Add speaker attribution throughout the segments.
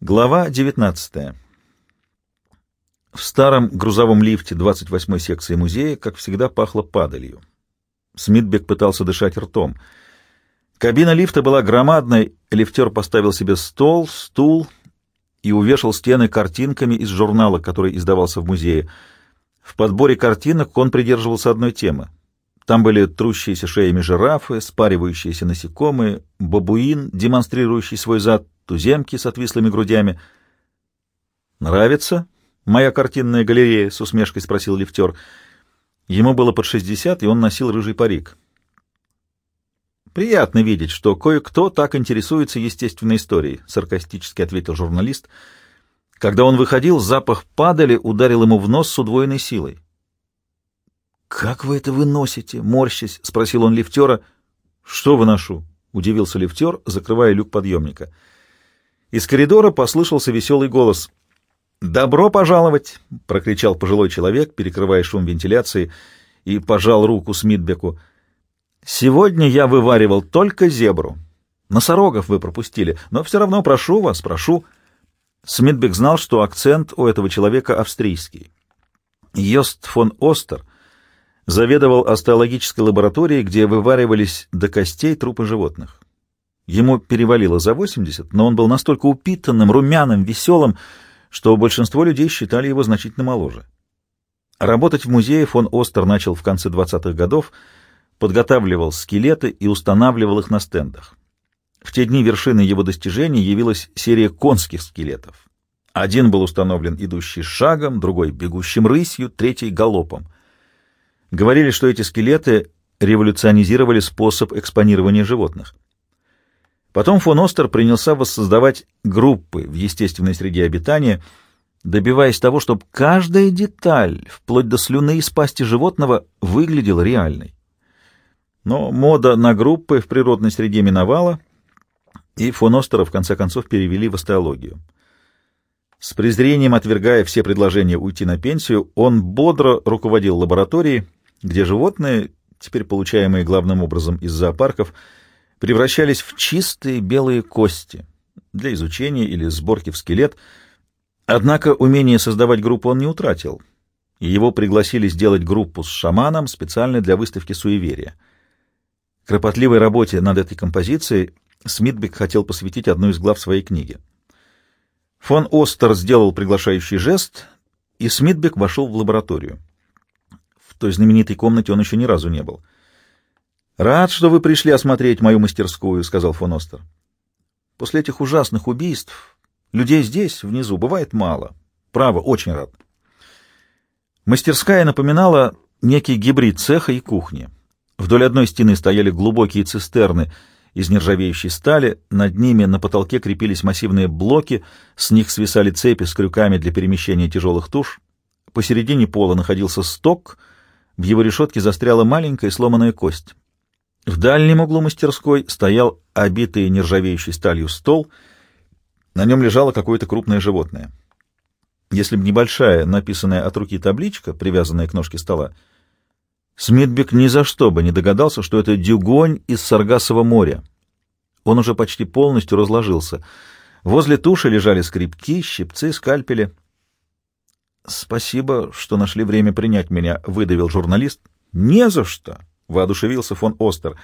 Speaker 1: Глава 19. В старом грузовом лифте 28-й секции музея, как всегда, пахло падалью. Смитбек пытался дышать ртом. Кабина лифта была громадной, лифтер поставил себе стол, стул и увешал стены картинками из журнала, который издавался в музее. В подборе картинок он придерживался одной темы. Там были трущиеся шеями жирафы, спаривающиеся насекомые, бабуин, демонстрирующий свой зад, туземки с отвислыми грудями. «Нравится моя картинная галерея?» — с усмешкой спросил лифтер. Ему было под шестьдесят, и он носил рыжий парик. «Приятно видеть, что кое-кто так интересуется естественной историей», — саркастически ответил журналист. Когда он выходил, запах падали ударил ему в нос с удвоенной силой. «Как вы это выносите?» — морщась, — спросил он лифтера. «Что выношу?» — удивился лифтер, закрывая люк подъемника. Из коридора послышался веселый голос. «Добро пожаловать!» — прокричал пожилой человек, перекрывая шум вентиляции, и пожал руку Смитбеку. «Сегодня я вываривал только зебру. Носорогов вы пропустили, но все равно прошу вас, прошу». Смитбек знал, что акцент у этого человека австрийский. Йост фон Остер заведовал остеологической лабораторией, где вываривались до костей трупы животных. Ему перевалило за 80, но он был настолько упитанным, румяным, веселым, что большинство людей считали его значительно моложе. Работать в музее фон Остер начал в конце 20-х годов, подготавливал скелеты и устанавливал их на стендах. В те дни вершиной его достижений явилась серия конских скелетов. Один был установлен идущий шагом, другой — бегущим рысью, третий — галопом. Говорили, что эти скелеты революционизировали способ экспонирования животных. Потом фон Остер принялся воссоздавать группы в естественной среде обитания, добиваясь того, чтобы каждая деталь, вплоть до слюны из пасти животного, выглядела реальной. Но мода на группы в природной среде миновала, и фон Остера в конце концов перевели в остеологию. С презрением отвергая все предложения уйти на пенсию, он бодро руководил лабораторией, где животные, теперь получаемые главным образом из зоопарков, превращались в чистые белые кости для изучения или сборки в скелет. Однако умение создавать группу он не утратил, и его пригласили сделать группу с шаманом специально для выставки суеверия. Кропотливой работе над этой композицией Смитбек хотел посвятить одну из глав своей книги. Фон Остер сделал приглашающий жест, и Смитбек вошел в лабораторию. В той знаменитой комнате он еще ни разу не был — «Рад, что вы пришли осмотреть мою мастерскую», — сказал фон Остер. «После этих ужасных убийств людей здесь, внизу, бывает мало. Право, очень рад». Мастерская напоминала некий гибрид цеха и кухни. Вдоль одной стены стояли глубокие цистерны из нержавеющей стали, над ними на потолке крепились массивные блоки, с них свисали цепи с крюками для перемещения тяжелых туш. Посередине пола находился сток, в его решетке застряла маленькая сломанная кость. В дальнем углу мастерской стоял обитый нержавеющей сталью стол, на нем лежало какое-то крупное животное. Если бы небольшая, написанная от руки табличка, привязанная к ножке стола, Смитбек ни за что бы не догадался, что это дюгонь из Саргасового моря. Он уже почти полностью разложился. Возле туши лежали скребки, щипцы, скальпели. «Спасибо, что нашли время принять меня», — выдавил журналист. «Не за что!» — воодушевился фон Остер.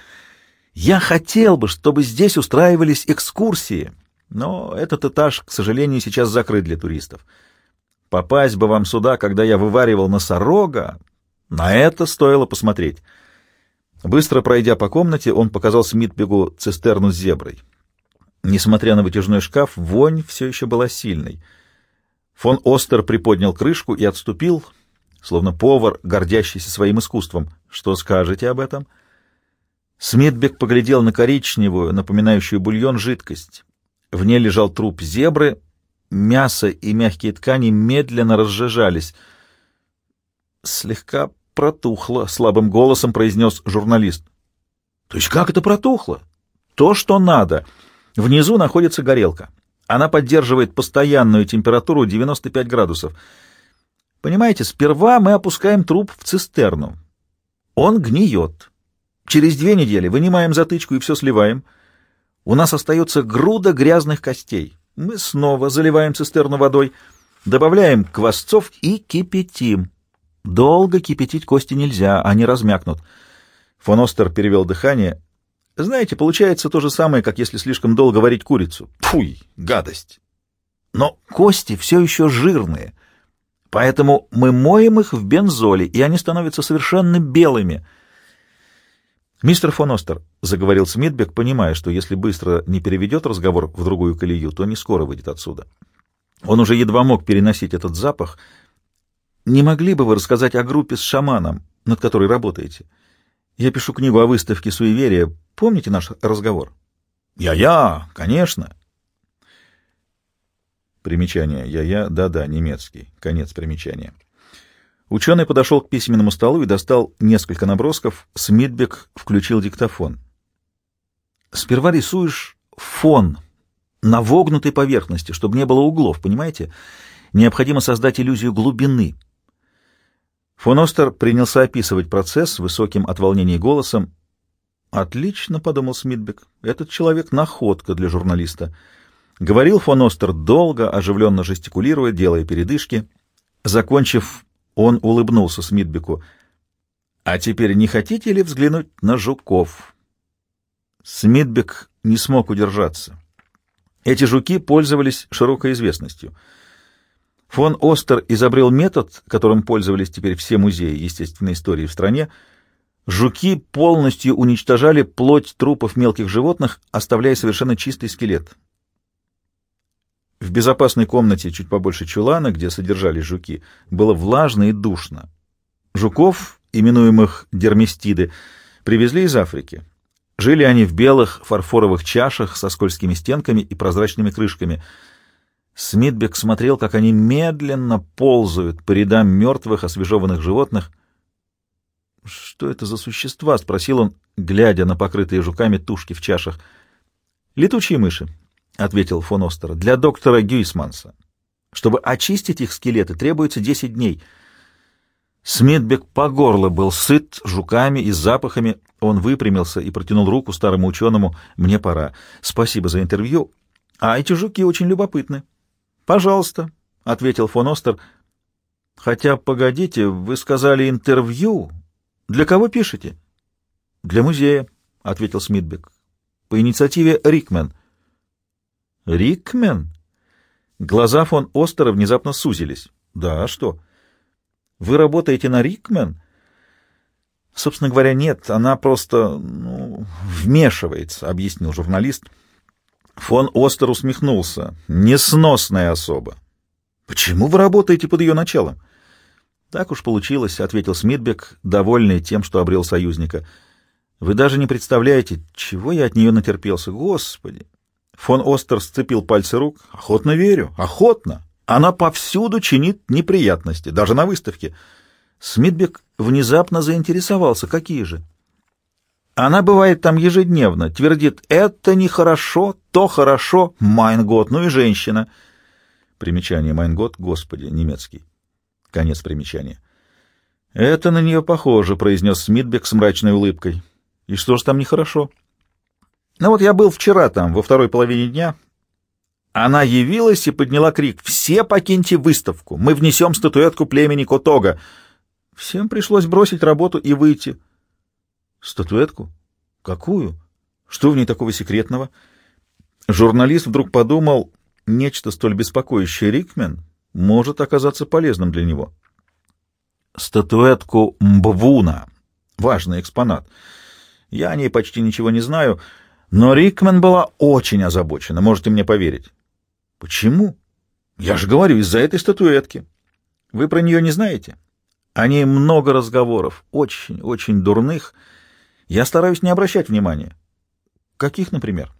Speaker 1: «Я хотел бы, чтобы здесь устраивались экскурсии, но этот этаж, к сожалению, сейчас закрыт для туристов. Попасть бы вам сюда, когда я вываривал носорога, на это стоило посмотреть». Быстро пройдя по комнате, он показал Смитбегу цистерну с зеброй. Несмотря на вытяжной шкаф, вонь все еще была сильной. Фон Остер приподнял крышку и отступил, словно повар, гордящийся своим искусством. Что скажете об этом? Смитбек поглядел на коричневую, напоминающую бульон, жидкость. В ней лежал труп зебры, мясо и мягкие ткани медленно разжижались. Слегка протухло, слабым голосом произнес журналист. То есть как это протухло? То, что надо. Внизу находится горелка. Она поддерживает постоянную температуру 95 градусов. Понимаете, сперва мы опускаем труп в цистерну. Он гниет. Через две недели вынимаем затычку и все сливаем. У нас остается груда грязных костей. Мы снова заливаем цистерну водой, добавляем квасцов и кипятим. Долго кипятить кости нельзя, они размякнут. Фон Остер перевел дыхание. Знаете, получается то же самое, как если слишком долго варить курицу. Фуй, гадость! Но кости все еще жирные, поэтому мы моем их в бензоле, и они становятся совершенно белыми. «Мистер фон Остер», — заговорил Смитбек, понимая, что если быстро не переведет разговор в другую колею, то не скоро выйдет отсюда. Он уже едва мог переносить этот запах. «Не могли бы вы рассказать о группе с шаманом, над которой работаете? Я пишу книгу о выставке суеверия. Помните наш разговор?» «Я-я, конечно». Примечание. Я-я, да-да, немецкий. Конец примечания. Ученый подошел к письменному столу и достал несколько набросков. Смитбек включил диктофон. Сперва рисуешь фон на вогнутой поверхности, чтобы не было углов, понимаете? Необходимо создать иллюзию глубины. Фон Остер принялся описывать процесс высоким от волнения голосом. «Отлично», — подумал Смитбек, — «этот человек — находка для журналиста». Говорил фон Остер долго, оживленно жестикулируя, делая передышки. Закончив, он улыбнулся Смитбеку. «А теперь не хотите ли взглянуть на жуков?» Смитбек не смог удержаться. Эти жуки пользовались широкой известностью. Фон Остер изобрел метод, которым пользовались теперь все музеи естественной истории в стране. Жуки полностью уничтожали плоть трупов мелких животных, оставляя совершенно чистый скелет. Безопасной комнате чуть побольше чулана, где содержались жуки, было влажно и душно. Жуков, именуемых дерместиды, привезли из Африки. Жили они в белых фарфоровых чашах со скользкими стенками и прозрачными крышками. Смитбек смотрел, как они медленно ползают по рядам мертвых, освежеванных животных. «Что это за существа?» — спросил он, глядя на покрытые жуками тушки в чашах. «Летучие мыши», — ответил фон Остер, — для доктора Гюйсманса. Чтобы очистить их скелеты, требуется десять дней. Смитбек по горло был сыт жуками и запахами. Он выпрямился и протянул руку старому ученому. «Мне пора. Спасибо за интервью. А эти жуки очень любопытны». «Пожалуйста», — ответил фон Остер. «Хотя, погодите, вы сказали интервью. Для кого пишете?» «Для музея», — ответил Смитбек. «По инициативе Рикмен». Рикмен? Глаза фон Остера внезапно сузились. Да, а что? Вы работаете на Рикмен? Собственно говоря, нет, она просто ну, вмешивается, объяснил журналист. Фон Остер усмехнулся. Несносная особа. Почему вы работаете под ее началом? Так уж получилось, ответил Смитбек, довольный тем, что обрел союзника. Вы даже не представляете, чего я от нее натерпелся. Господи! Фон Остер сцепил пальцы рук. «Охотно верю, охотно. Она повсюду чинит неприятности, даже на выставке». Смитбек внезапно заинтересовался. «Какие же?» Она бывает там ежедневно, твердит «это нехорошо, то хорошо, Майнгот, ну и женщина». Примечание Майнгот, Господи, немецкий. Конец примечания. «Это на нее похоже», — произнес Смитбек с мрачной улыбкой. «И что ж там нехорошо?» Ну вот я был вчера там, во второй половине дня. Она явилась и подняла крик «Все покиньте выставку! Мы внесем статуэтку племени Котога!» Всем пришлось бросить работу и выйти. «Статуэтку? Какую? Что в ней такого секретного?» Журналист вдруг подумал, нечто столь беспокоящее Рикмен может оказаться полезным для него. Статуэтку Мбвуна. Важный экспонат. Я о ней почти ничего не знаю, — но Рикмен была очень озабочена, можете мне поверить. Почему? Я же говорю, из-за этой статуэтки. Вы про нее не знаете? О ней много разговоров, очень, очень дурных. Я стараюсь не обращать внимания. Каких, например?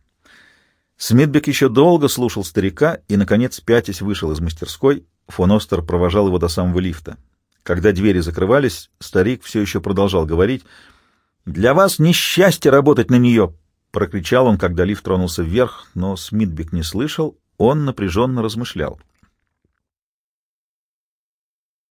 Speaker 1: Смитбек еще долго слушал старика и, наконец, пятясь вышел из мастерской. Фон Остер провожал его до самого лифта. Когда двери закрывались, старик все еще продолжал говорить. «Для вас несчастье работать на нее, Прокричал он, когда лифт тронулся вверх, но Смитбек не слышал, он напряженно размышлял.